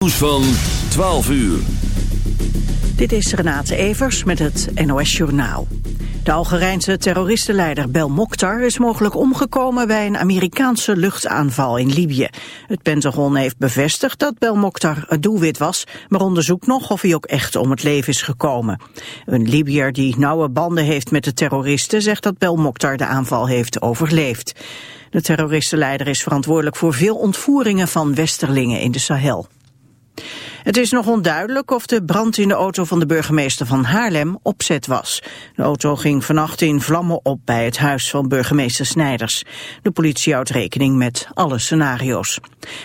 Nieuws van 12 uur. Dit is Renate Evers met het NOS Journaal. De Algerijnse terroristenleider Bel Mokhtar is mogelijk omgekomen bij een Amerikaanse luchtaanval in Libië. Het Pentagon heeft bevestigd dat Bel Mokhtar het doelwit was, maar onderzoekt nog of hij ook echt om het leven is gekomen. Een Libiër die nauwe banden heeft met de terroristen zegt dat Bel Mokhtar de aanval heeft overleefd. De terroristenleider is verantwoordelijk voor veel ontvoeringen van westerlingen in de Sahel. Het is nog onduidelijk of de brand in de auto van de burgemeester van Haarlem opzet was. De auto ging vannacht in vlammen op bij het huis van burgemeester Snijders. De politie houdt rekening met alle scenario's.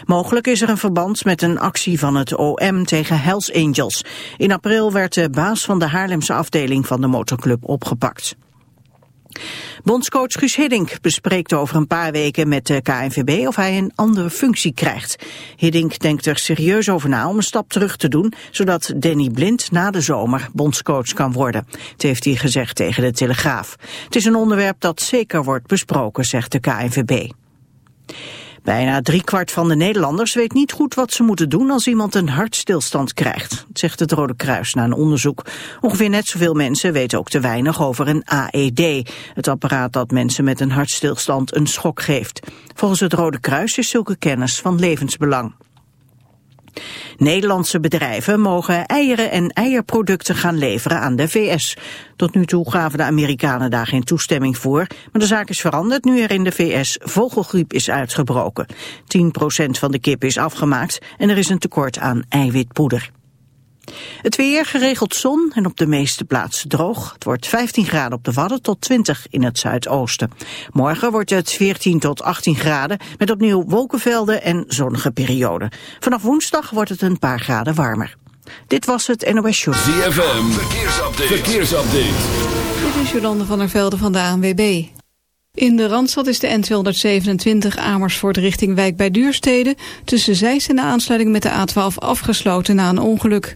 Mogelijk is er een verband met een actie van het OM tegen Hells Angels. In april werd de baas van de Haarlemse afdeling van de motorclub opgepakt. Bondscoach Guus Hiddink bespreekt over een paar weken met de KNVB of hij een andere functie krijgt. Hiddink denkt er serieus over na om een stap terug te doen, zodat Danny Blind na de zomer bondscoach kan worden. Het heeft hij gezegd tegen de Telegraaf. Het is een onderwerp dat zeker wordt besproken, zegt de KNVB. Bijna driekwart van de Nederlanders weet niet goed wat ze moeten doen als iemand een hartstilstand krijgt, zegt het Rode Kruis na een onderzoek. Ongeveer net zoveel mensen weten ook te weinig over een AED, het apparaat dat mensen met een hartstilstand een schok geeft. Volgens het Rode Kruis is zulke kennis van levensbelang. Nederlandse bedrijven mogen eieren en eierproducten gaan leveren aan de VS. Tot nu toe gaven de Amerikanen daar geen toestemming voor, maar de zaak is veranderd nu er in de VS vogelgriep is uitgebroken. 10% van de kip is afgemaakt en er is een tekort aan eiwitpoeder. Het weer geregeld zon en op de meeste plaatsen droog. Het wordt 15 graden op de Wadden tot 20 in het zuidoosten. Morgen wordt het 14 tot 18 graden met opnieuw wolkenvelden en zonnige perioden. Vanaf woensdag wordt het een paar graden warmer. Dit was het NOS Show. ZFM, verkeersupdate. verkeersupdate. Dit is Jolande van der Velde van de ANWB. In de Randstad is de N227 Amersfoort richting Wijk bij Duurstede... tussen Zeist en de aansluiting met de A12 afgesloten na een ongeluk.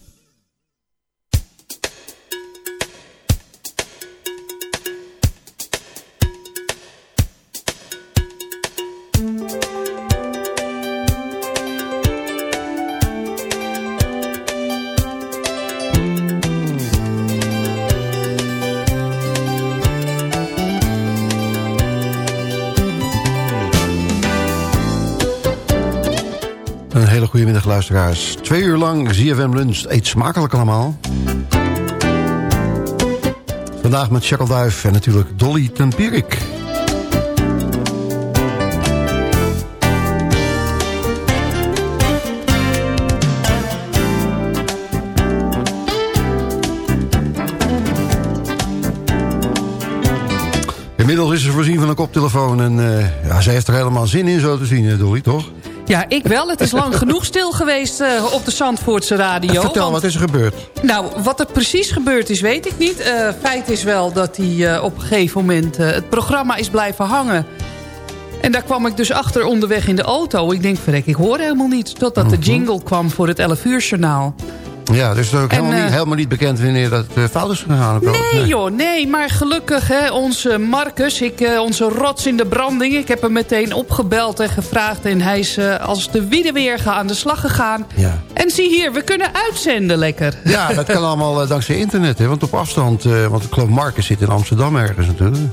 Luisteraars. Twee uur lang ZFM Lunch. Eet smakelijk allemaal. Vandaag met Duif en natuurlijk Dolly Tempierik. Inmiddels is ze voorzien van een koptelefoon. En uh, ja, ze heeft er helemaal zin in zo te zien, Dolly, toch? Ja, ik wel. Het is lang genoeg stil geweest uh, op de Zandvoortse radio. Vertel, want, wat is er gebeurd? Nou, wat er precies gebeurd is, weet ik niet. Uh, feit is wel dat hij op een gegeven moment... het programma is blijven hangen. En daar kwam ik dus achter onderweg in de auto. Ik denk, verrek, ik hoor helemaal niets. Totdat de Mhm. jingle kwam voor het 11 uur journaal. Ja, dus het is ook helemaal, uh, niet, helemaal niet bekend wanneer dat uh, fout is gegaan. Nee, nee, joh, nee. Maar gelukkig, hè, onze Marcus, ik, uh, onze rots in de branding... ik heb hem meteen opgebeld en gevraagd... en hij is als de wiede weer aan de slag gegaan. Ja. En zie hier, we kunnen uitzenden lekker. Ja, dat kan allemaal dankzij internet, hè. Want op afstand, want ik geloof Marcus zit in Amsterdam ergens natuurlijk.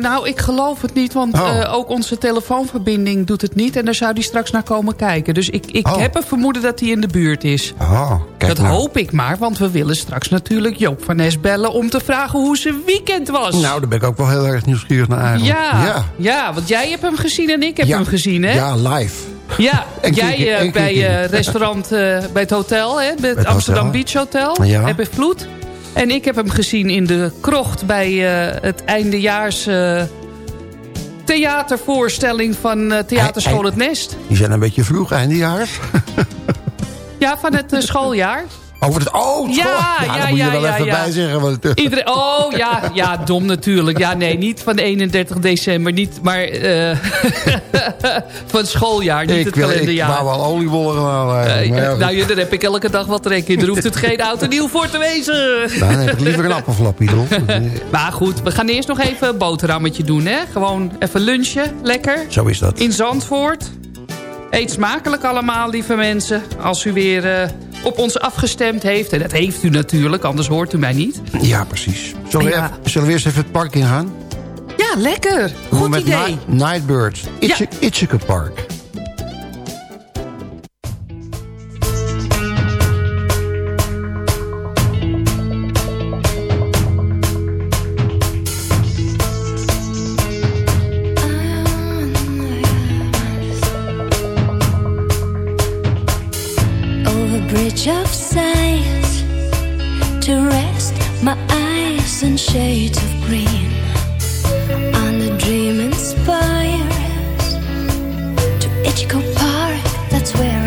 Nou, ik geloof het niet, want oh. ook onze telefoonverbinding doet het niet... en daar zou hij straks naar komen kijken. Dus ik, ik oh. heb een vermoeden dat hij in de buurt is. Oh. Kijk dat nou. hoop ik maar, want we willen straks natuurlijk Joop van Nes bellen... om te vragen hoe zijn weekend was. Nou, daar ben ik ook wel heel erg nieuwsgierig naar eigenlijk. Ja, ja. ja want jij hebt hem gezien en ik heb ja. hem gezien, hè? Ja, live. Ja, jij uh, bij uh, restaurant, uh, bij het hotel, hè? Bij het, het Amsterdam hotel. Beach Hotel, ja. heb ik vloed. En ik heb hem gezien in de krocht bij het eindejaars theatervoorstelling van Theaterschool Het Nest. Die zijn een beetje vroeg, eindejaars. Ja, van het uh, schooljaar. Over het, oh, ja, ja, ja, ja, moet je ja, wel ja, even ja. bij zeggen. Want. Iedereen, oh, ja, ja, dom natuurlijk. Ja, nee, niet van de 31 december, niet, maar uh, van het schooljaar, niet ik het wil, kalenderjaar. Ik wou wel oliebollen gaan uh, ja, Nou, ja, daar heb ik elke dag wat trek in. Er hoeft het geen auto nieuw voor te wezen. Nou, dan heb ik liever een appelflappie, toch? maar goed, we gaan eerst nog even een boterhammetje doen, hè. Gewoon even lunchen, lekker. Zo is dat. In Zandvoort. Eet smakelijk allemaal, lieve mensen. Als u weer uh, op ons afgestemd heeft. En dat heeft u natuurlijk, anders hoort u mij niet. Ja, precies. Zullen we, ja. Even, zullen we eerst even het park ingaan? Ja, lekker. Goed met idee. Night, Nightbirds. Itch ja. Park. Park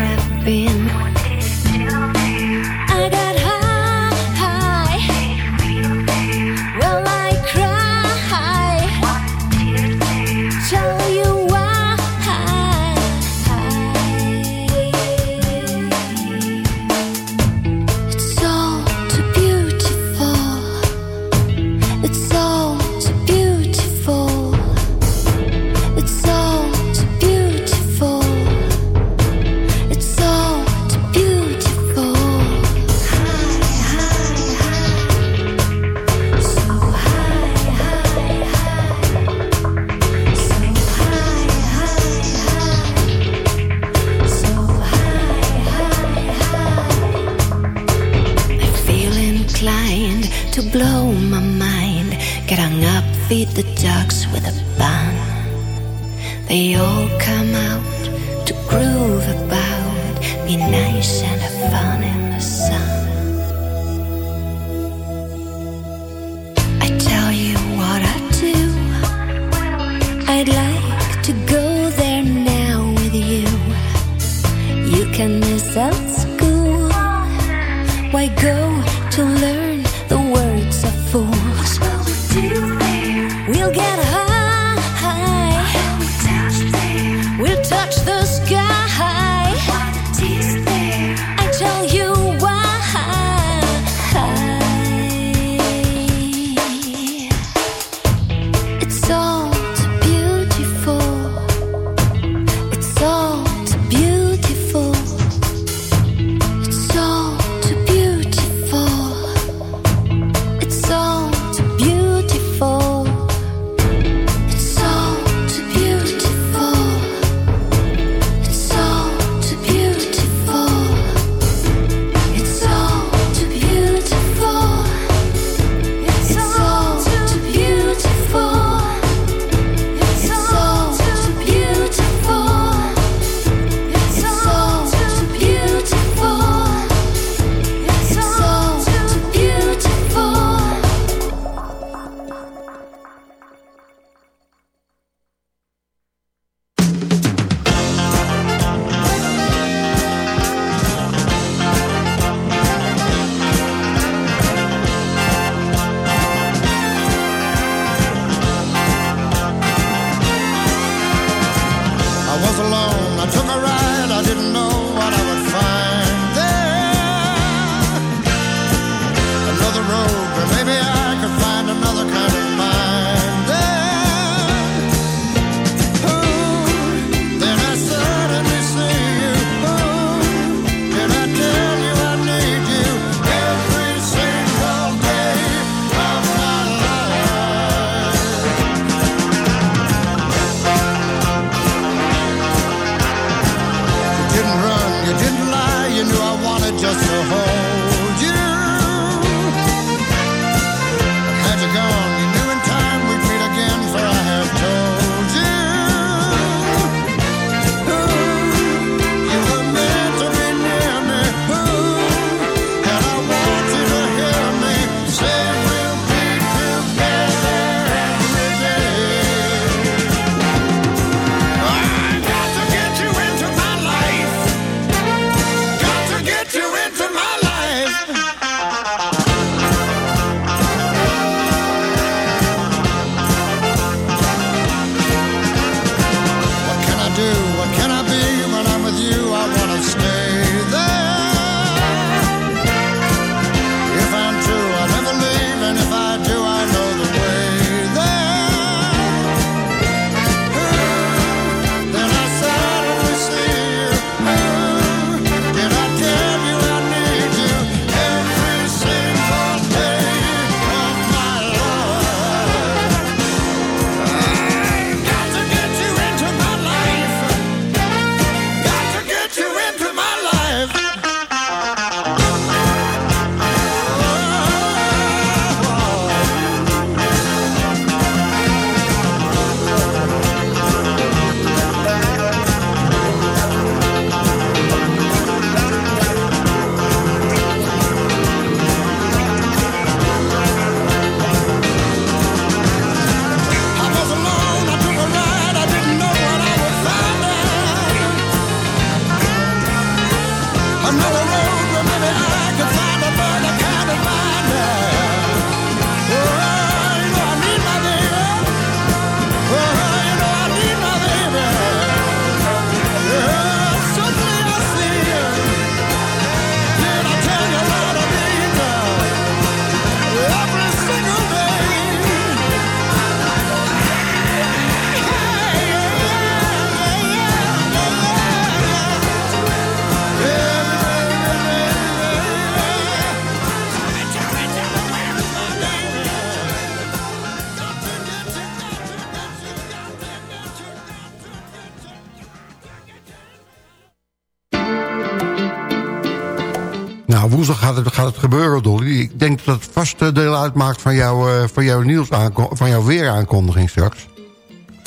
Woensdag gaat het gebeuren, Dolly. Ik denk dat het vast eh, deel uitmaakt van eh, jouw nieuws van weer aankondiging straks.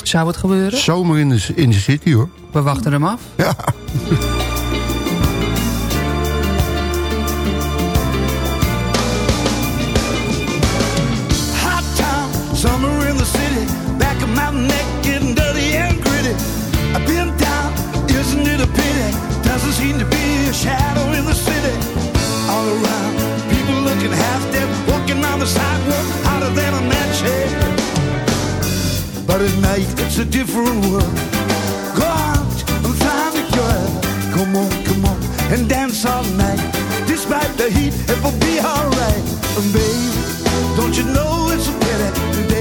Zou het gebeuren? Zomer in de city hoor. We wachten hem af. Hot town, summer in the city. Back of my neck in dirty and gritty. I been down, isn't it a pity. Doesn't seem to be a shadow in the city. all around. People looking half dead, walking on the sidewalk, hotter than a match head. But at night, it's a different world. Go out and find a girl. Come on, come on, and dance all night. Despite the heat, it will be alright. And baby, don't you know it's a pity?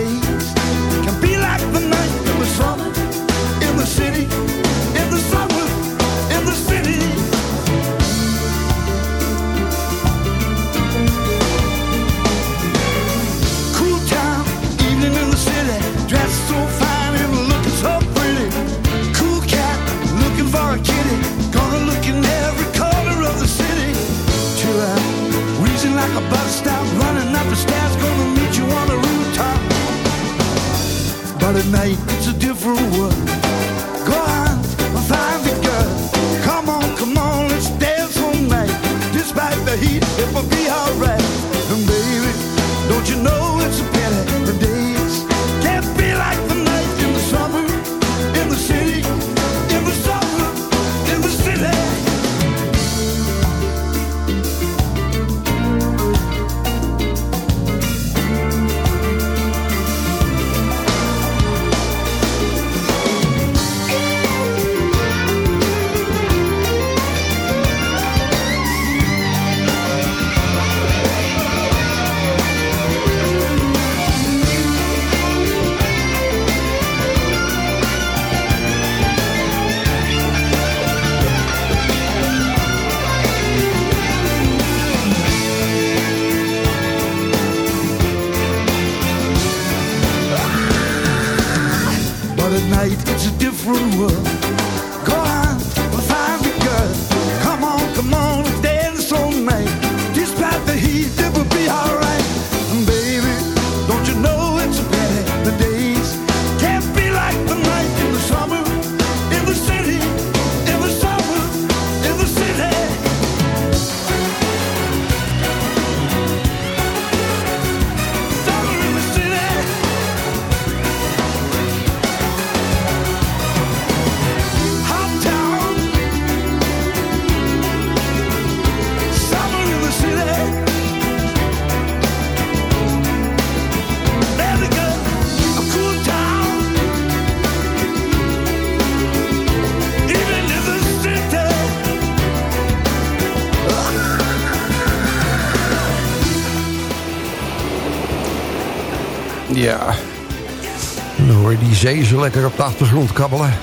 Zee zo lekker op de achtergrond kabbelen.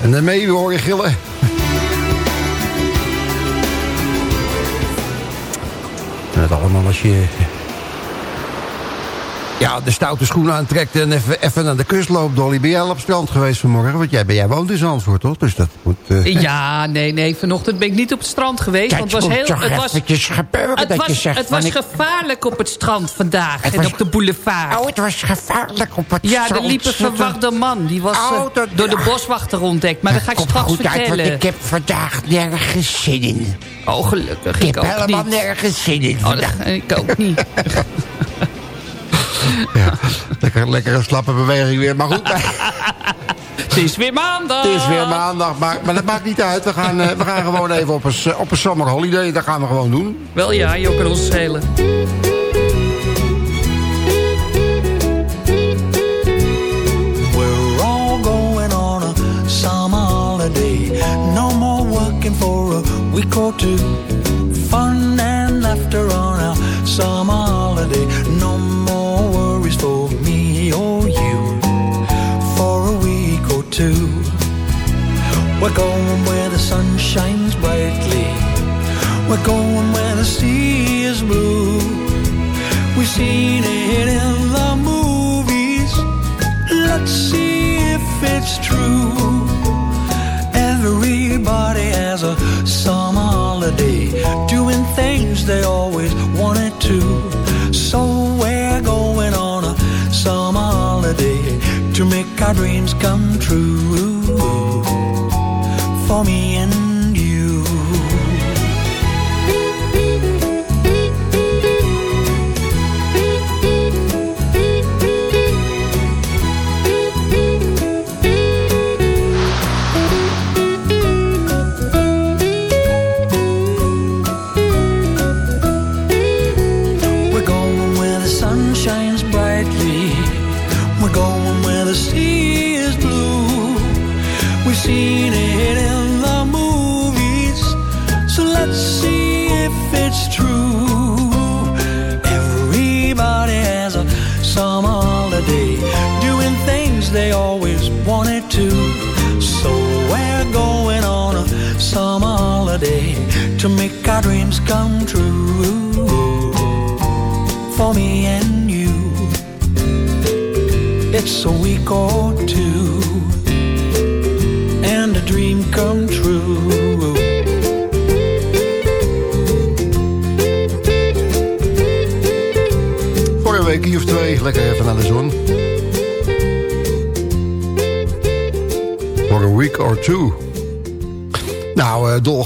En daarmee hoor je gillen. En dat allemaal als je... Ja, de stoute schoenen aantrekt en even, even naar de kust loopt. Dolly, ben jij al op strand geweest vanmorgen? Want jij, ben- jij woont in Zandvoort, toch? Dus dat moet... eh, Ja, nee, nee. Vanochtend ben ik niet op het strand geweest. Kijk, want het was heel. toch Het was, gebeuren het dat je was, zegt het was ik- gevaarlijk op het strand vandaag. Het en was- op de boulevard. Oh, het was gevaarlijk op het ja, er strand. liep een verwachte man. Die was Oh, eh, dat- door de boswachter ontdekt. Maar dat ga ik straks goed uit, vertellen. want ik heb vandaag nergens zin in. Oh, gelukkig. Ik Ik, heb helemaal niet. nergens zin in Oh, vandaag. ik ook niet. Ja, lekker, lekker een slappe beweging weer. Maar goed, Het is weer maandag. het is weer maandag. Maar, maar dat maakt niet uit. We gaan, eh, we gaan gewoon even op een, op een summer holiday. Dat gaan we gewoon doen. Wel ja, je kan ons schelen. We're all going on a summer holiday. No more working for a week or two. Fun and laughter on our summer holiday. Two. We're going where the sun shines brightly. We're going where the sea is blue. We've seen it in the movies. Let's see if it's true. Everybody has a summer holiday, doing things they always wanted to. So we're going on a summer make our dreams come true. For me and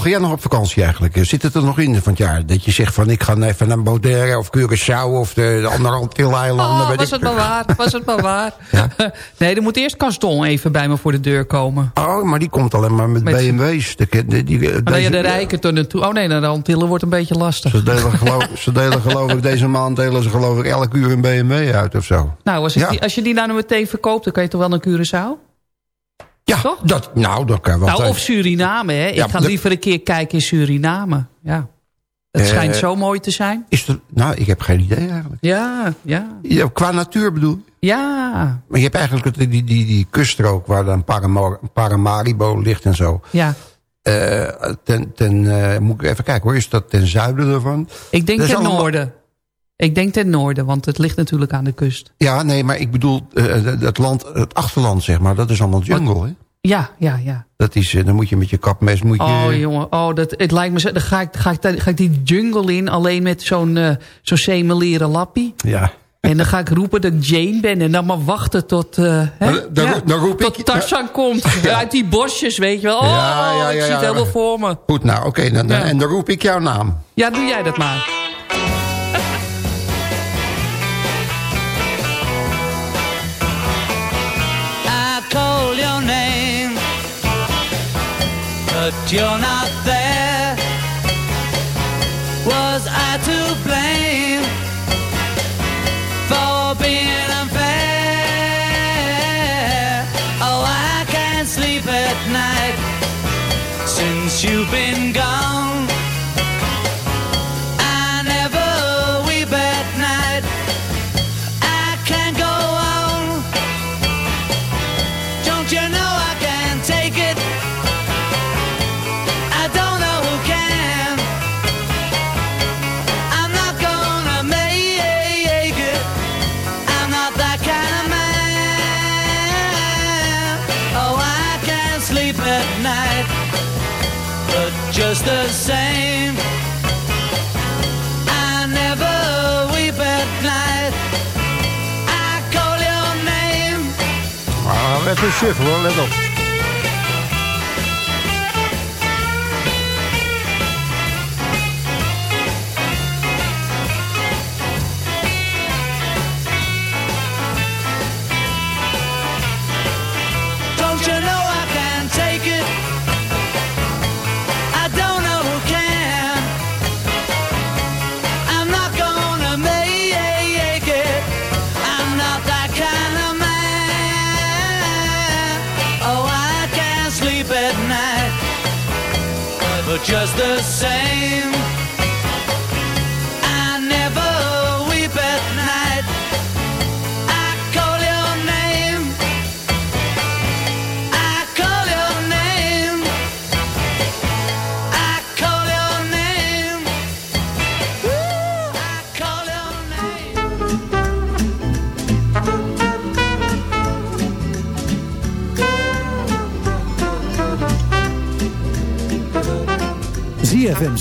ga jij nog op vakantie eigenlijk? Eh, Zit het er nog in van het jaar? Dat je zegt van ik ga even naar Bonaire of Curaçao of de, de andere Antilles-eilanden. Oh, weet was het maar waar. Was het maar waar. Ja. Nee, er moet eerst Caston even bij me voor de deur komen. Oh, maar die komt alleen maar met, Met- BMW's. De, de, die, Maar dat je de rijken tot naartoe... Oh nee, naar de Antillen wordt een beetje lastig. Ze delen, geloof, ze delen geloof ik, deze maand delen ze geloof ik elk uur een BMW uit of zo. Nou, als, Ja. die, als je die nou meteen verkoopt, dan kan je toch wel naar Curaçao? Ja, Toch? Dat, nou, dat kan wel Nou, zijn. of Suriname, hè. Ik Ja, ga liever een keer kijken in Suriname. Ja. Het Eh, schijnt zo mooi te zijn. Is er, nou, ik heb geen idee eigenlijk. Ja, ja. Ja, qua natuur bedoel. Ja, Maar je hebt eigenlijk die, die, die, die kuststrook waar dan Paramar- Paramaribo ligt en zo. ja. Eh, ten, ten, eh, moet ik even kijken hoor, is dat ten zuiden ervan? Ik denk ten noorden. Ik denk ten noorden, want het ligt natuurlijk aan de kust. Ja, nee, maar ik bedoel, eh, het, land, het achterland zeg maar, dat is allemaal jungle hè? Ja, ja, ja. Dat is, eh, dan moet je met je kapmes, moet je... Oh jongen, oh, dat, het lijkt me zo, dan ga ik, ga, ik, ga ik die jungle in alleen met zo'n eh zo'n semeleren lappie. Ja. En dan ga ik roepen dat ik Jane ben en dan maar wachten tot, eh, hè? Dan- dan- Ja, dan roep ik- tot Tarzan komt. Uit die bosjes, weet je wel. Oh, Ja, ja, ik zie het helemaal voor me. Goed, nou oké, en dan roep ik jouw naam. Ja, doe jij dat maar. But you're not there. Ah, even shuffle hoor, let op.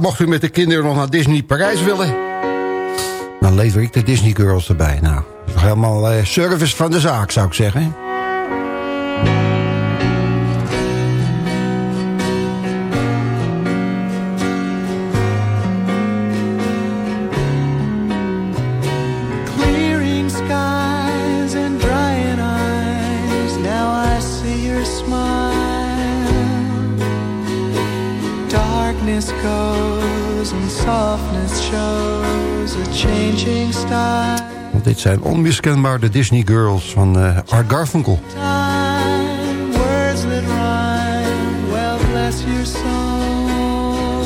mocht u met de kinderen nog naar Disney Parijs willen... dan lever ik de Disney Girls erbij. Nou, helemaal eh, service van de zaak, zou ik zeggen. Darkness softness shows a changing style. Want dit zijn onmiskenbaar de Disney Girls van eh, Art Garfunkel. Time, words that rhyme. Well, bless your soul.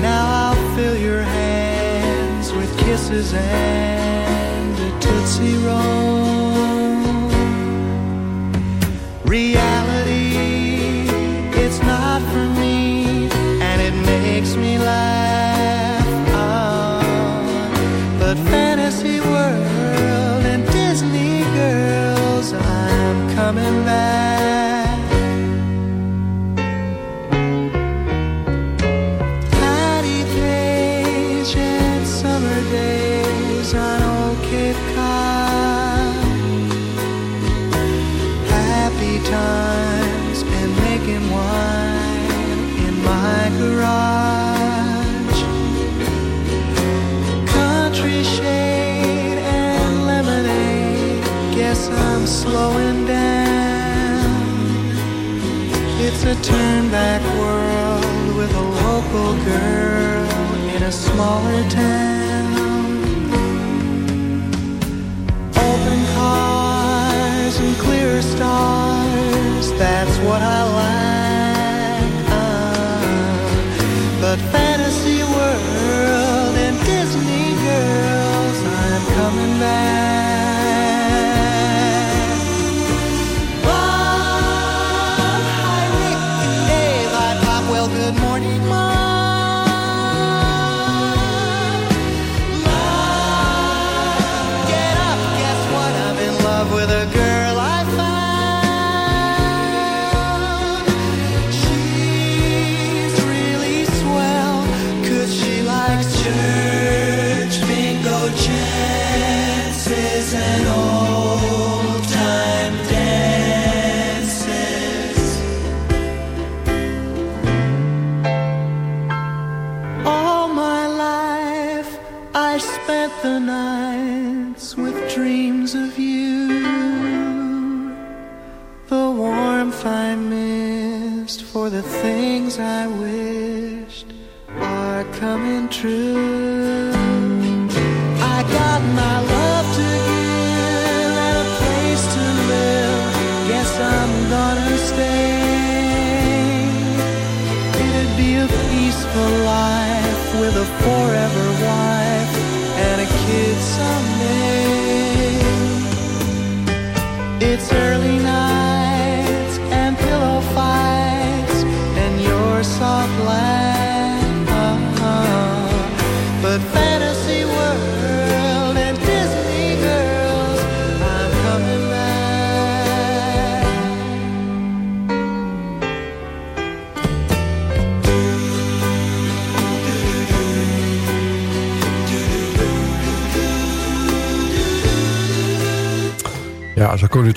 Now I'll fill your hands with kisses and a tootsie roll. Smaller town. Open cars and clear stars, that's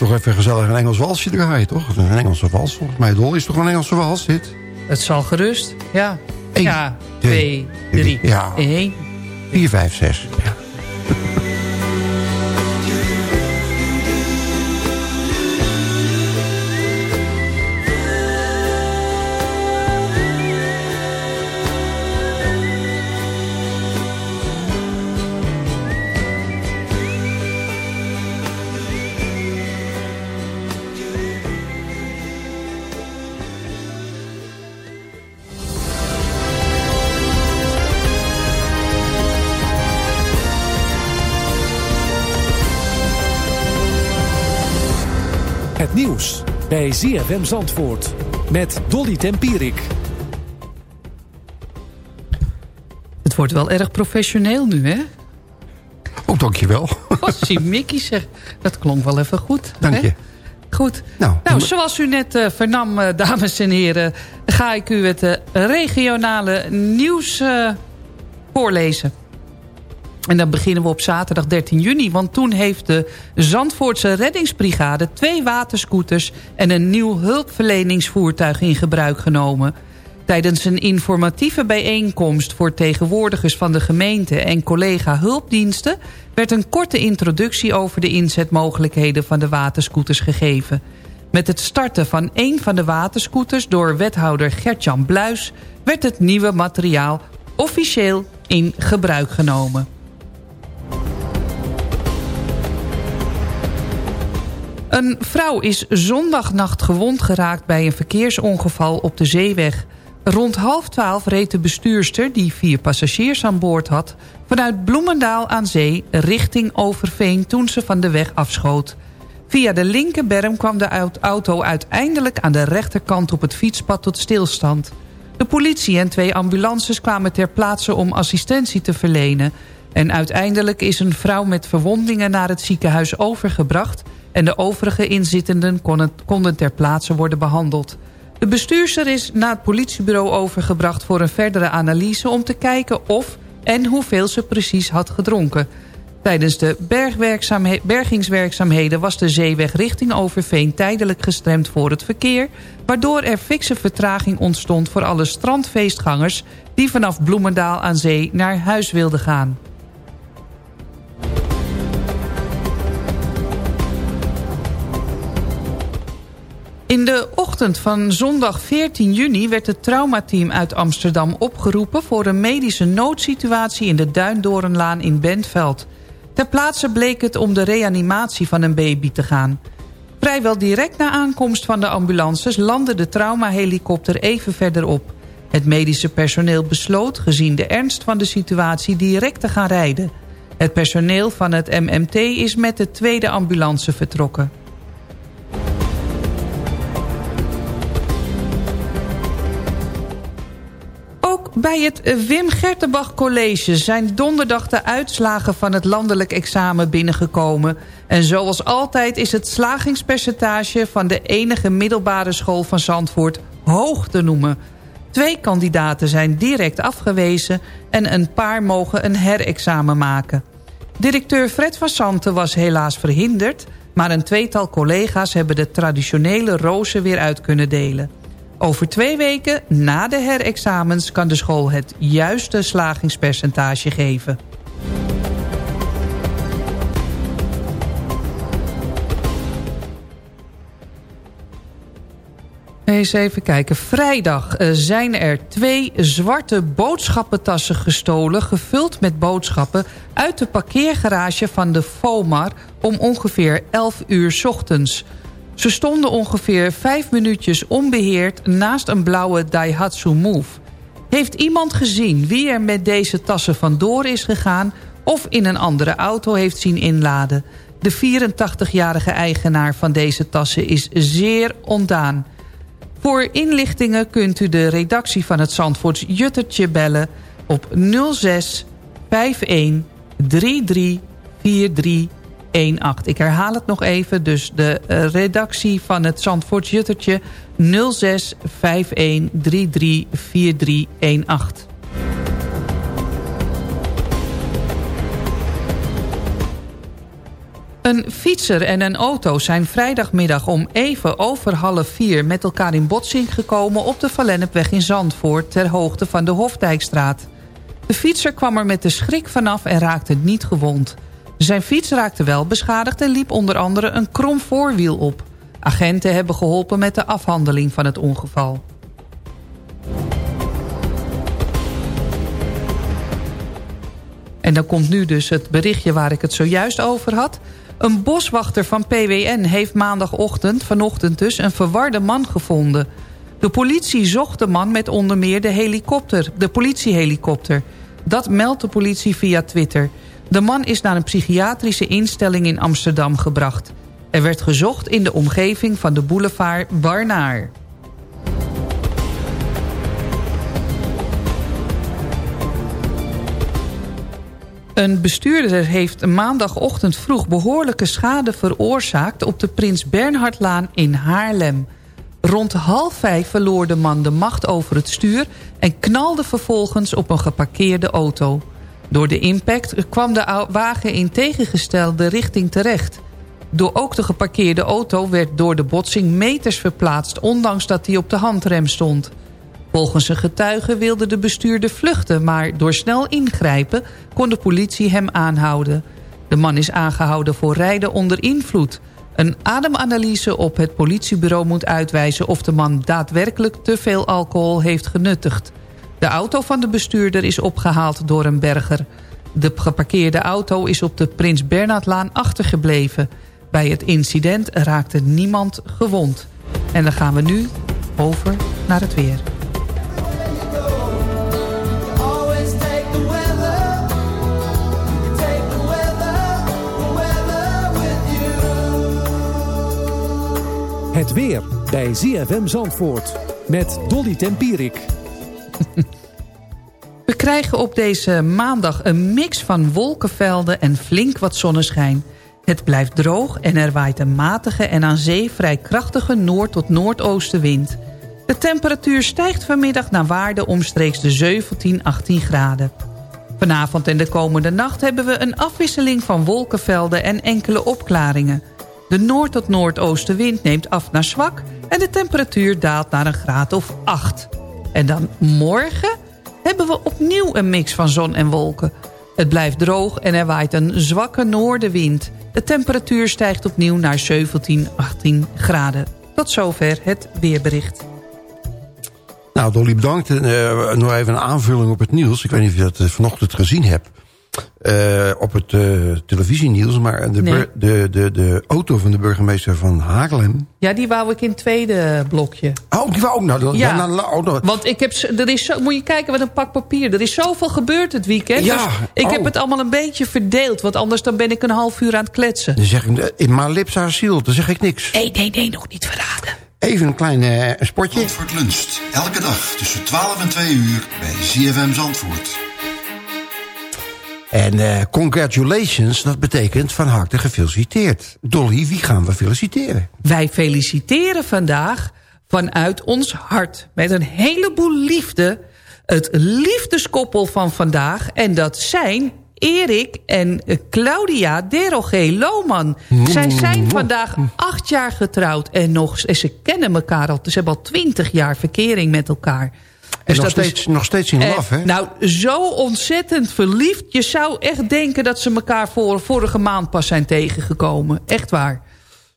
toch even gezellig een Engels walsje draaien, toch? Een Engelse wals, volgens mij. Dol is toch een Engelse wals, dit? Het zal gerust, ja. Eén, ja, twee, twee, drie, ja. één. 4, 5, 6. Nieuws bij ZFM Zandvoort met Dolly Tempierik. Het wordt wel erg professioneel nu, hè? Oh, dankjewel. Oh, zie Mickey zeg. Dat klonk wel even goed. Dank hè? je. Goed. Nou, Nou, zoals u net eh, vernam, eh, dames en heren... ga ik u het eh, regionale nieuws eh, voorlezen. En dan beginnen we op zaterdag 13 juni. Want toen heeft de Zandvoortse reddingsbrigade... twee waterscooters en een nieuw hulpverleningsvoertuig in gebruik genomen. Tijdens een informatieve bijeenkomst voor tegenwoordigers van de gemeente... en collega hulpdiensten... werd een korte introductie over de inzetmogelijkheden van de waterscooters gegeven. Met het starten van één van de waterscooters door wethouder Gertjan Bluis... werd het nieuwe materiaal officieel in gebruik genomen. Een vrouw is zondagnacht gewond geraakt bij een verkeersongeval op de zeeweg. Rond half twaalf reed de bestuurster, die vier passagiers aan boord had... vanuit Bloemendaal aan zee richting Overveen toen ze van de weg afschoot. Via de linkerberm kwam de auto uiteindelijk aan de rechterkant op het fietspad tot stilstand. De politie en twee ambulances kwamen ter plaatse om assistentie te verlenen... en uiteindelijk is een vrouw met verwondingen naar het ziekenhuis overgebracht... en de overige inzittenden konden, ter plaatse worden behandeld. De bestuurster is naar het politiebureau overgebracht voor een verdere analyse... om te kijken of en hoeveel ze precies had gedronken. Tijdens de bergingswerkzaamheden was de zeeweg richting Overveen tijdelijk gestremd voor het verkeer... waardoor er fikse vertraging ontstond voor alle strandfeestgangers... die vanaf Bloemendaal aan zee naar huis wilden gaan. In de ochtend van zondag 14 juni werd het traumateam uit Amsterdam opgeroepen... voor een medische noodsituatie in de Duindorenlaan in Bentveld. Ter plaatse bleek het om de reanimatie van een baby te gaan. Vrijwel direct na aankomst van de ambulances landde de traumahelikopter even verderop. Het medische personeel besloot, gezien de ernst van de situatie, direct te gaan rijden. Het personeel van het MMT is met de tweede ambulance vertrokken. Bij het Wim Gertenbach College zijn donderdag de uitslagen van het landelijk examen binnengekomen. En zoals altijd is het slagingspercentage van de enige middelbare school van Zandvoort hoog te noemen. Twee kandidaten zijn direct afgewezen en een paar mogen een herexamen maken. Directeur Fred van Santen was helaas verhinderd... maar een tweetal collega's hebben de traditionele rozen weer uit kunnen delen. Over twee weken, na de herexamens... kan de school het juiste slagingspercentage geven. Eens even kijken. Vrijdag eh, zijn er twee zwarte boodschappentassen gestolen... gevuld met boodschappen uit de parkeergarage van de FOMAR... om ongeveer 11 uur ochtends. Ze stonden ongeveer vijf minuutjes onbeheerd... naast een blauwe Daihatsu Move. Heeft iemand gezien wie er met deze tassen vandoor is gegaan... of in een andere auto heeft zien inladen? De 84-jarige eigenaar van deze tassen is zeer ontdaan... Voor inlichtingen kunt u de redactie van het Zandvoorts Juttertje bellen op 06 51 33 43 18. Ik herhaal het nog even, dus de eh, redactie van het Zandvoorts Juttertje 06 51 33 43 18. Een fietser en een auto zijn vrijdagmiddag om even over half vier... met elkaar in botsing gekomen op de Valennepweg in Zandvoort... ter hoogte van de Hofdijkstraat. De fietser kwam er met de schrik vanaf en raakte niet gewond. Zijn fiets raakte wel beschadigd en liep onder andere een krom voorwiel op. Agenten hebben geholpen met de afhandeling van het ongeval. En dan komt nu dus het berichtje waar ik het zojuist over had... Een boswachter van PWN heeft maandagochtend, vanochtend dus, een verwarde man gevonden. De politie zocht de man met onder meer de helikopter, de politiehelikopter. Dat meldt de politie via Twitter. De man is naar een psychiatrische instelling in Amsterdam gebracht. Er werd gezocht in de omgeving van de boulevard Barnaar. Een bestuurder heeft maandagochtend vroeg behoorlijke schade veroorzaakt... op de Prins Bernhardlaan in Haarlem. Rond half vijf verloor de man de macht over het stuur... en knalde vervolgens op een geparkeerde auto. Door de impact kwam de wagen in tegengestelde richting terecht. Door ook de geparkeerde auto werd door de botsing meters verplaatst... ondanks dat hij op de handrem stond... Volgens een getuige wilde de bestuurder vluchten... maar door snel ingrijpen kon de politie hem aanhouden. De man is aangehouden voor rijden onder invloed. Een ademanalyse op het politiebureau moet uitwijzen... of de man daadwerkelijk te veel alcohol heeft genuttigd. De auto van de bestuurder is opgehaald door een berger. De geparkeerde auto is op de Prins Bernhardlaan achtergebleven. Bij het incident raakte niemand gewond. En dan gaan we nu over naar het weer. Het weer bij ZFM Zandvoort met Dolly Tempierik. We krijgen op deze maandag een mix van wolkenvelden en flink wat zonneschijn. Het blijft droog en er waait een matige en aan zee vrij krachtige noord- tot noordoostenwind. De temperatuur stijgt vanmiddag naar waarde omstreeks de 17, 18 graden. Vanavond en de komende nacht hebben we een afwisseling van wolkenvelden en enkele opklaringen. De noord- tot noordoostenwind neemt af naar zwak en de temperatuur daalt naar een graad of 8. En dan morgen hebben we opnieuw een mix van zon en wolken. Het blijft droog en er waait een zwakke noordenwind. De temperatuur stijgt opnieuw naar 17, 18 graden. Tot zover het weerbericht. Nou, Dolly, bedankt. Eh, nog even een aanvulling op het nieuws. Ik weet niet of je dat eh, vanochtend gezien hebt. Eh, op het eh televisienieuws. Maar de, Nee. de, de, de auto van de burgemeester van Haarlem... Ja, die wou ik in het tweede blokje. Oh, die wou ook naar de... Ja. de auto. Want ik heb, er is zo, moet je kijken wat een pak papier. Er is zoveel gebeurd het weekend. Ja, Dus ik oh. heb het allemaal een beetje verdeeld. Want anders dan ben ik een half uur aan het kletsen. Dan zeg ik, eh, in mijn lips asiel, dan zeg ik niks. Nee, nee, nee, nog niet verraden. Even een klein eh, sportje. Zandvoort luncht. Elke dag tussen 12 en 2 uur bij ZFM Zandvoort. En eh, congratulations, dat betekent van harte gefeliciteerd. Dolly, wie gaan we feliciteren? Wij feliciteren vandaag vanuit ons hart. Met een heleboel liefde. Het liefdeskoppel van vandaag. En dat zijn Erik en Claudia Derogé Lohman. Zij zijn vandaag acht jaar getrouwd. En, nog, ze kennen elkaar al. Ze hebben al twintig jaar verkering met elkaar. En nog dat is- steeds, nog steeds in laf, hè? Nou, zo ontzettend verliefd. Je zou echt denken dat ze elkaar voor, vorige maand pas zijn tegengekomen. Echt waar.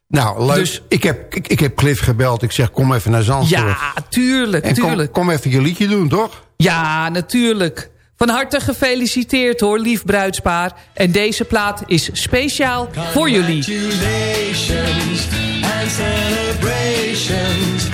Nou, leuk. Dus- ik, heb, ik, ik heb Cliff gebeld. Ik zeg, kom even naar Zandvoort. Ja, tuurlijk, en kom, tuurlijk. kom even je liedje doen, toch? Ja, natuurlijk. Van harte gefeliciteerd hoor, lief bruidspaar. En deze plaat is speciaal voor jullie. Congratulations and celebrations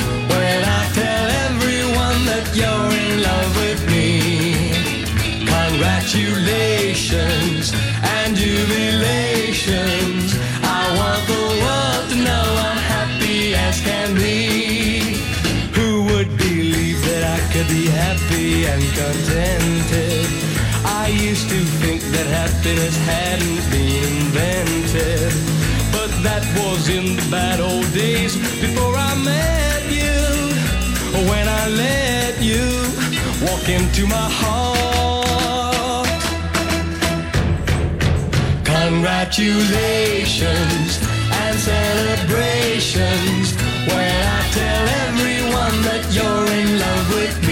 happy and contented? I used to think that happiness hadn't been invented. But that was in the bad old days before I met you. When I let you walk into my heart. Congratulations and celebrations when I tell everyone that you're in love with me.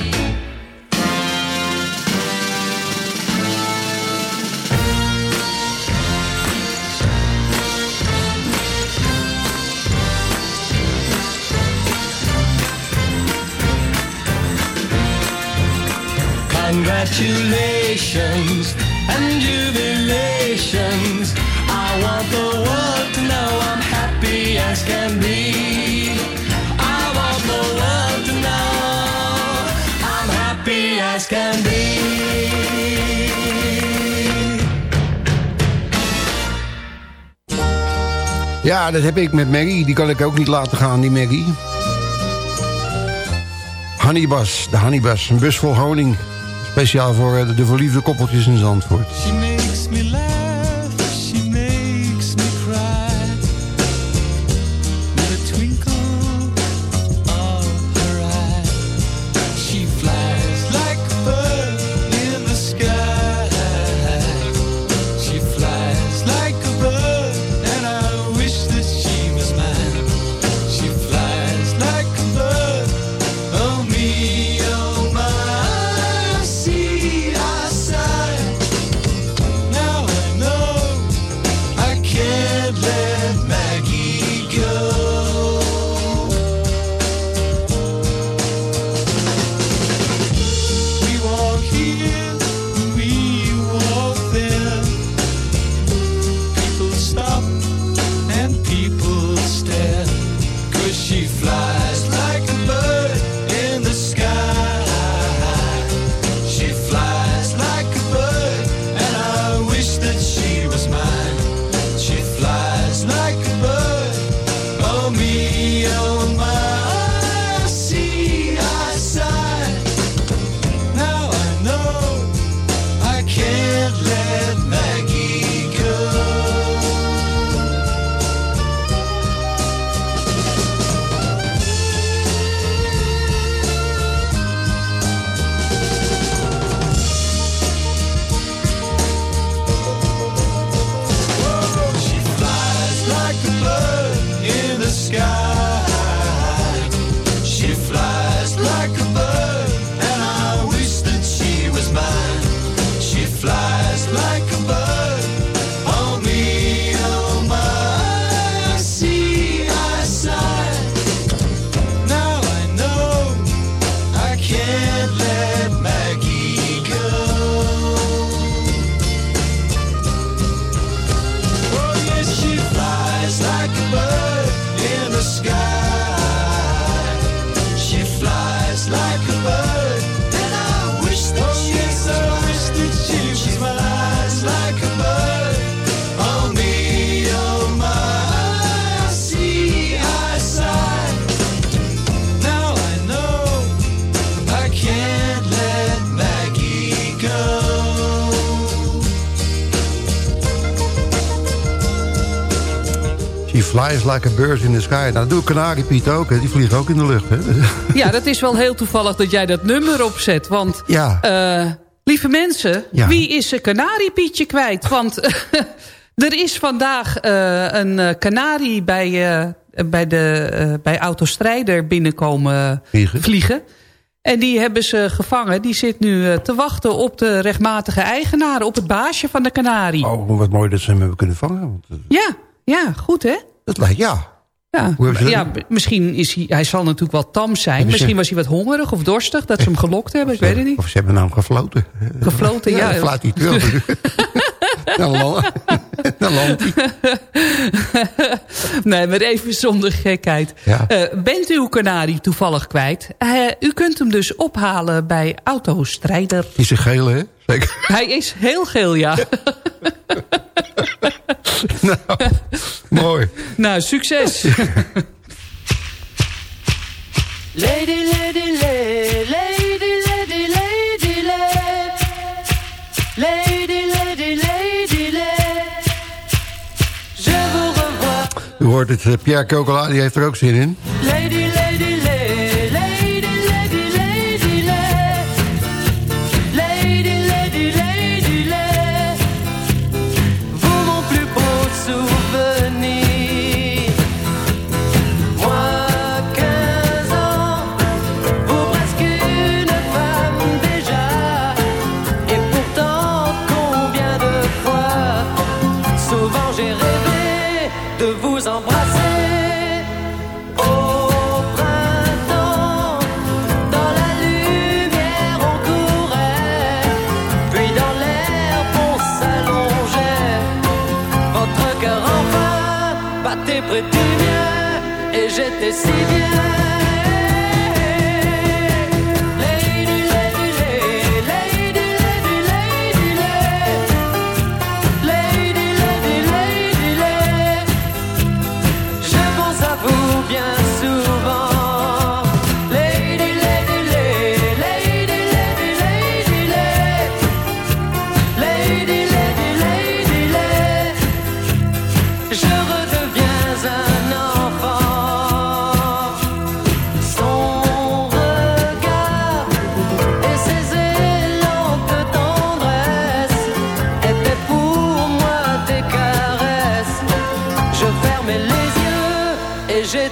Congratulations and jubilations. I want the world to know I'm happy as can be. I want the world to know I'm happy as can be. Ja, dat heb ik met Maggie. Die kan ik ook niet laten gaan, die Maggie. Honeybus, de Honeybus. Een bus vol honing. Speciaal voor eh, de verliefde koppeltjes in Zandvoort. Flies like a bird in the sky. Nou, dat doe Kanariepiet ook, hè. Die vliegen ook in de lucht, hè. Ja, dat is wel heel toevallig dat jij dat nummer opzet. Want, Ja. eh, lieve mensen, Ja. wie is zijn kanariepietje kwijt? Want er is vandaag eh, een kanarie bij, eh, bij, de, eh, bij Autostrijder binnenkomen Vliegen. vliegen. En die hebben ze gevangen. Die zit nu te wachten op de rechtmatige eigenaar, op het baasje van de kanarie. Oh, wat mooi dat ze hem hebben kunnen vangen. Ja, ja, goed hè? Dat lijkt, ja. Ja, ja, misschien is hij... Hij zal natuurlijk wel tam zijn. Misschien was hij wat hongerig of dorstig. Dat ze hem gelokt hebben. Ik weet het niet. Of ze hebben hem gefloten. Gefloten, ja. dan fluit hij terug. dan, land, dan landt hij. nee, maar even zonder gekheid. Ja. Eh, bent u uw kanarie toevallig kwijt? Eh, u kunt hem dus ophalen bij Autostrijder. Is een gele, hè? Zeker. Hij is heel geel, ja. nou, mooi. nou, succes. Lady, lady, lady, lady, lady, lady, lady, lady, lady, lady. Je vous revois. U hoort het, eh, Pierre Cocola, die heeft er ook zin in. Lady,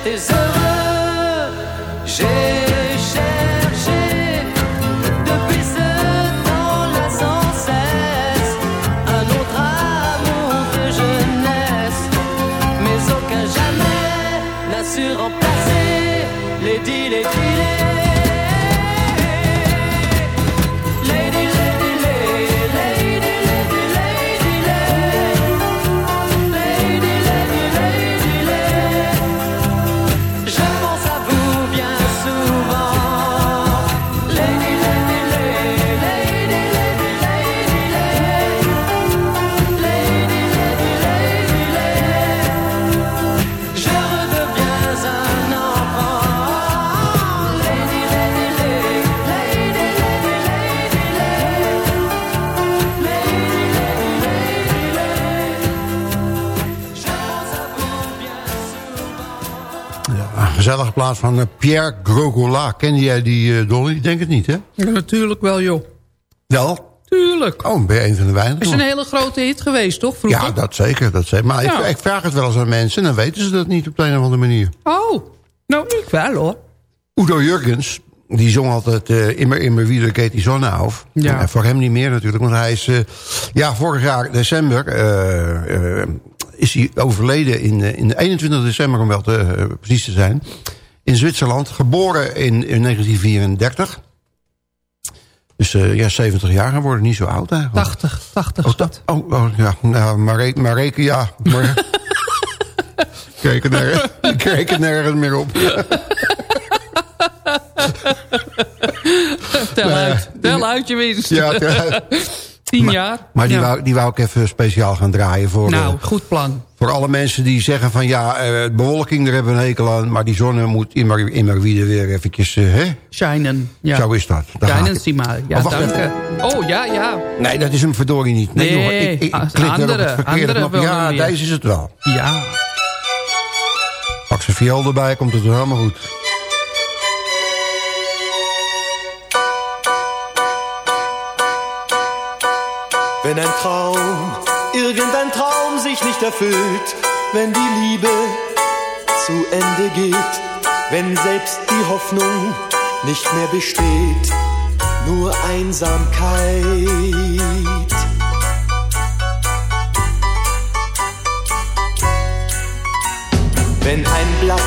j'étais heureux. J'ai cherché depuis ce temps-là sans cesse un autre amour de jeunesse, mais aucun jamais n'a su remplacer les dix, les dix, Gezellige plaats van eh, Pierre Grogola. Kende jij die, eh, Dolly? Ik denk het niet, hè? Ja, natuurlijk wel, joh. Wel? Tuurlijk. Oh, ben je een van de weinigen? is een hele grote hit geweest, toch? Vroeger? Ja, dat zeker. Dat zeker. Maar Ja. ik, ik vraag het wel eens aan mensen... en dan weten ze dat niet op de een of andere manier. Oh, nou, ik wel, hoor. Udo Jurgens, die zong altijd eh, immer, immer wieder geht die Sonne auf. Ja. En voor hem niet meer natuurlijk, want hij is... ja, vorig jaar december is hij overleden in, in de 21 december, om wel te, precies te zijn. In Zwitserland, geboren in, in 1934. Dus eh, ja, 70 jaar geworden, niet zo oud eigenlijk. 80, 80 Oh, ta- oh, oh, ja, nou, maar, reken, maar reken, ja. Maar, ik nergens, ik reken nergens meer op. Tel uit. Tel uit je winst. Ja, ja. Tien jaar. Maar die, Ja. wou, die wou ik even speciaal gaan draaien voor, Nou, eh, goed plan. voor alle mensen die zeggen van ja, eh, de bewolking, daar hebben we een hekel aan. Maar die zon moet immer, immer weer weer eventjes, eh, hè? Shinen. Ja. Zo is dat. Daar Shinen, zie maar. Ja, Oh, dank. Oh, ja, ja. Nee, dat is hem verdorie niet. Nee, Nee, jongen, ik, ik, ik klik andere, het verkeerde andere Ja, weer. deze is het wel. Ja. Pak zijn viool erbij, komt het helemaal goed. Wenn ein Traum, irgendein Traum sich nicht erfüllt, wenn die Liebe zu Ende geht, wenn selbst die Hoffnung nicht mehr besteht, nur Einsamkeit. Wenn ein Blatt,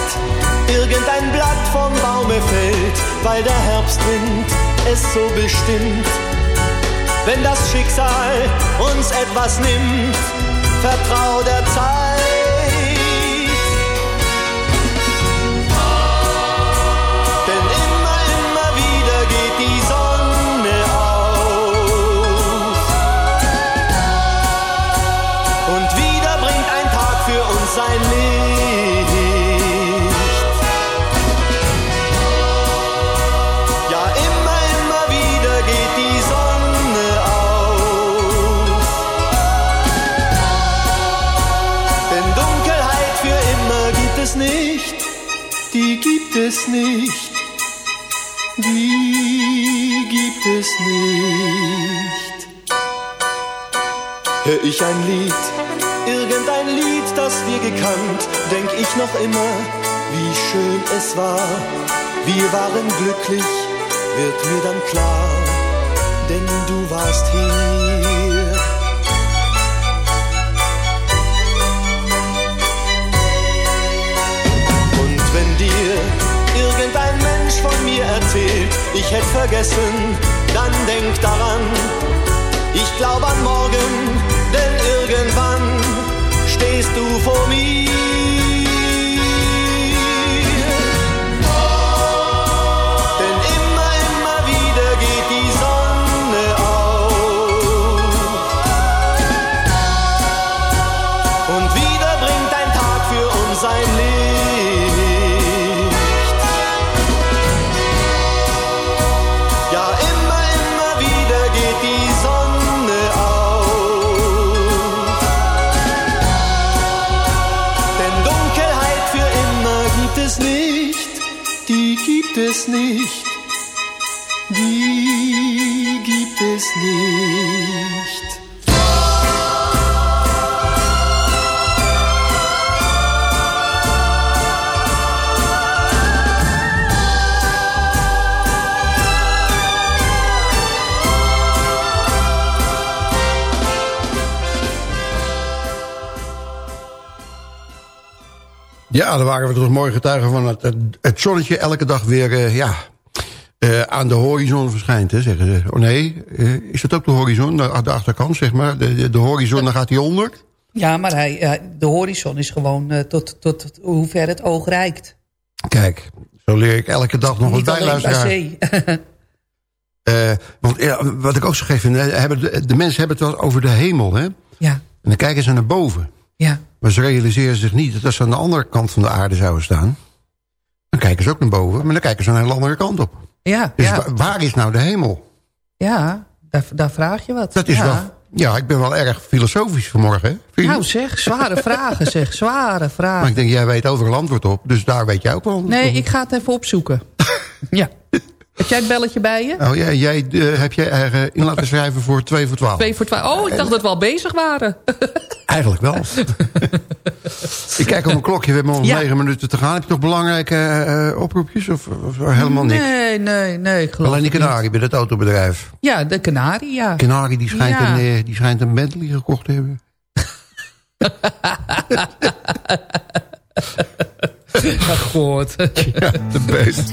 irgendein Blatt vom Baume fällt, weil der Herbstwind es so bestimmt, wenn das Schicksal uns etwas nimmt, vertrau der Zeit. Es nicht, die gibt es nicht. Hör ich ein Lied, irgendein Lied, das wir gekannt, denk ich noch immer, wie schön es war. Wir waren glücklich, wird mir dann klar, denn du warst hier. Von mir erzählt, ich hätte vergessen, dann denk daran, ich glaube an morgen, denn irgendwann stehst du vor mir. Es nicht, die gibt es nicht. Ja, dan waren we toch mooi getuigen van het, het zonnetje elke dag weer eh, ja, eh, aan de horizon verschijnt. Hè, zeggen ze. Oh nee, eh, is dat ook de horizon? De, de achterkant, zeg maar. De, de, de horizon, dan gaat hij onder. Ja, maar hij, de horizon is gewoon tot, tot hoe ver het oog reikt. Kijk, zo leer ik elke dag nog wat bij bijluisteraar. zee. Eh, want ja, wat ik ook zo gek vind, de, de mensen hebben het wel over de hemel. Hè? Ja. En dan kijken ze naar boven. Ja. Maar ze realiseren zich niet dat als ze aan de andere kant van de aarde zouden staan... dan kijken ze ook naar boven, maar dan kijken ze een hele andere kant op. Ja, Dus ja, wa- waar is nou de hemel? ja daar, daar vraag je wat. Dat is ja. wel... Ja, ik ben wel erg filosofisch vanmorgen. hè? Nou zeg, zware vragen zeg, zware Maar vragen. ik denk, jij weet overal antwoord op. Dus daar weet jij ook wel Nee, ik ga het even opzoeken. ja. Heb jij het belletje bij je? Oh ja, jij, eh, heb jij er eh, in laten schrijven voor 2 voor 12? Twee voor twaalf. Oh, ik dacht dat we al bezig waren. Eigenlijk wel. ik kijk op mijn klokje, we hebben nog Ja. negen minuten te gaan. Heb je nog belangrijke eh, oproepjes of, of helemaal niks? Nee, nee, nee. ik Alleen die. Canarie bij het autobedrijf. Ja, de kanarie, ja. Canarie die schijnt, Ja. een, die schijnt een Bentley gekocht te hebben. God. ja, de beest.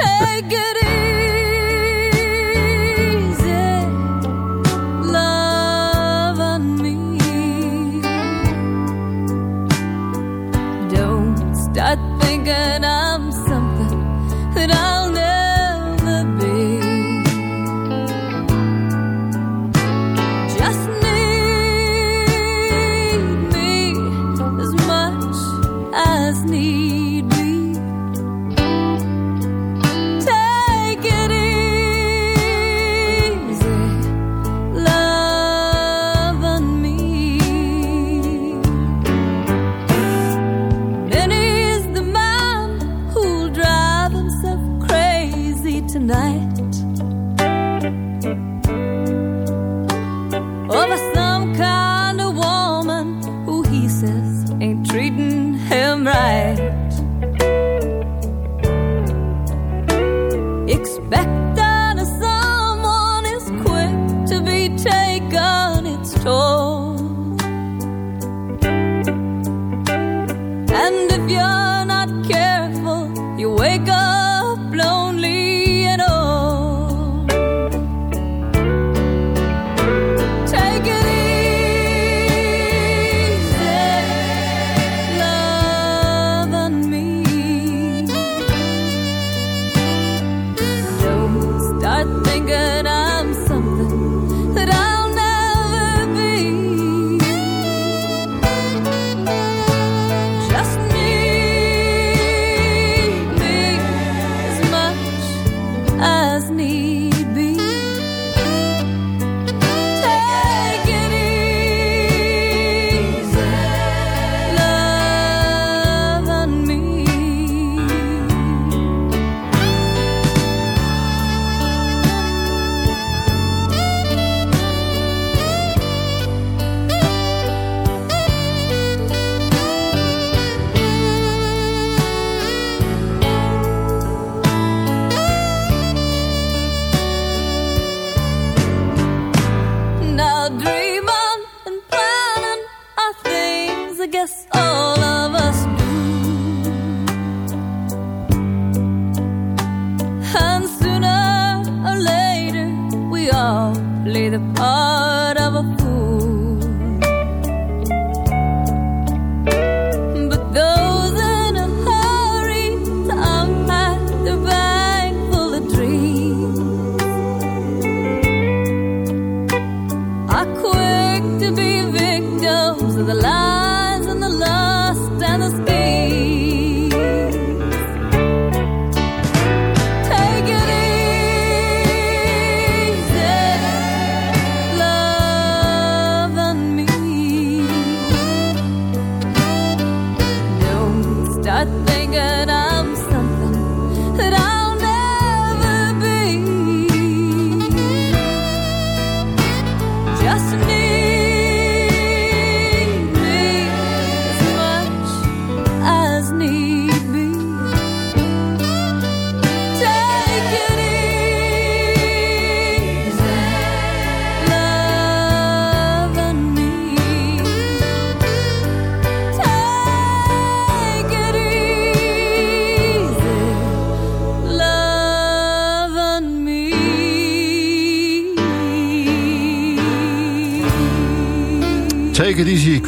Thinking I'm something that I'll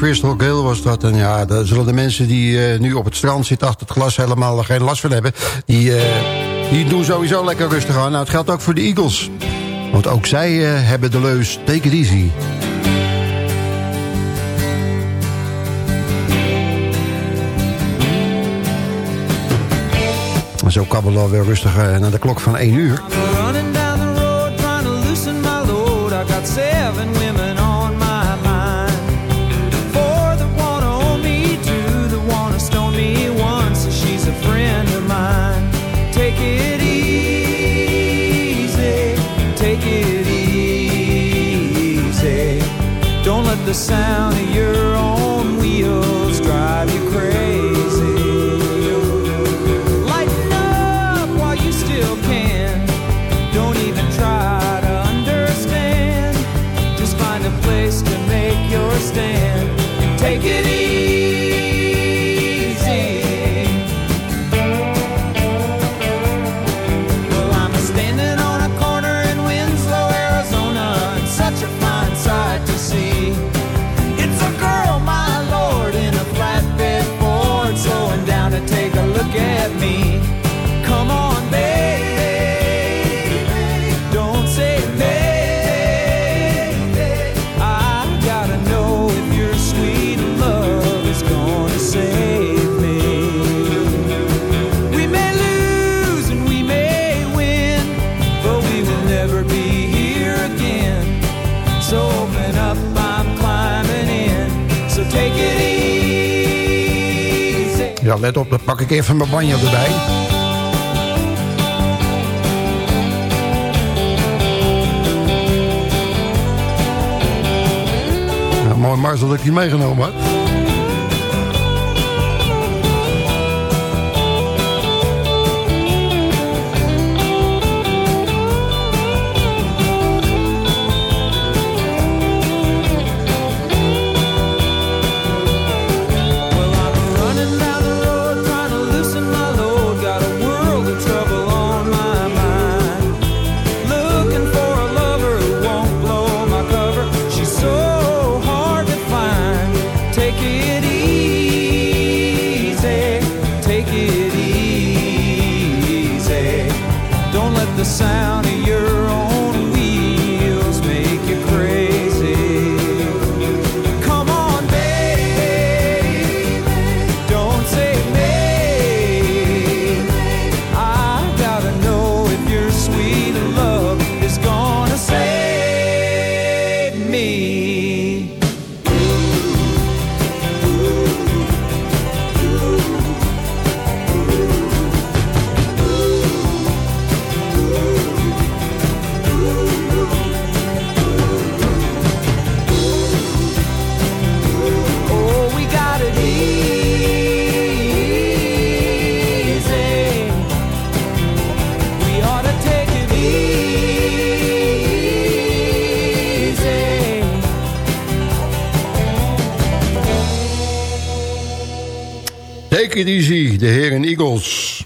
Crystal Gale was dat. En ja, daar zullen de mensen die eh, nu op het strand zitten achter het glas helemaal geen last van hebben. Die, eh, die doen sowieso lekker rustig aan. Nou, het geldt ook voor de Eagles. Want ook zij eh, hebben de leus Take It Easy. Zo kabbelen we weer rustig naar de klok van 1 uur. the sound of your Nou, let op, dan pak ik even mijn banjo erbij. Nou, mooi Marcel dat ik die meegenomen had. the sound de heren Eagles.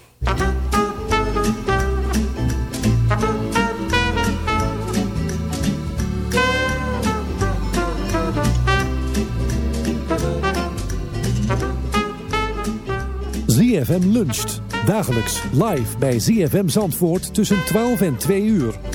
ZFM luncht. Dagelijks live bij ZFM Zandvoort tussen 12 en 2 uur.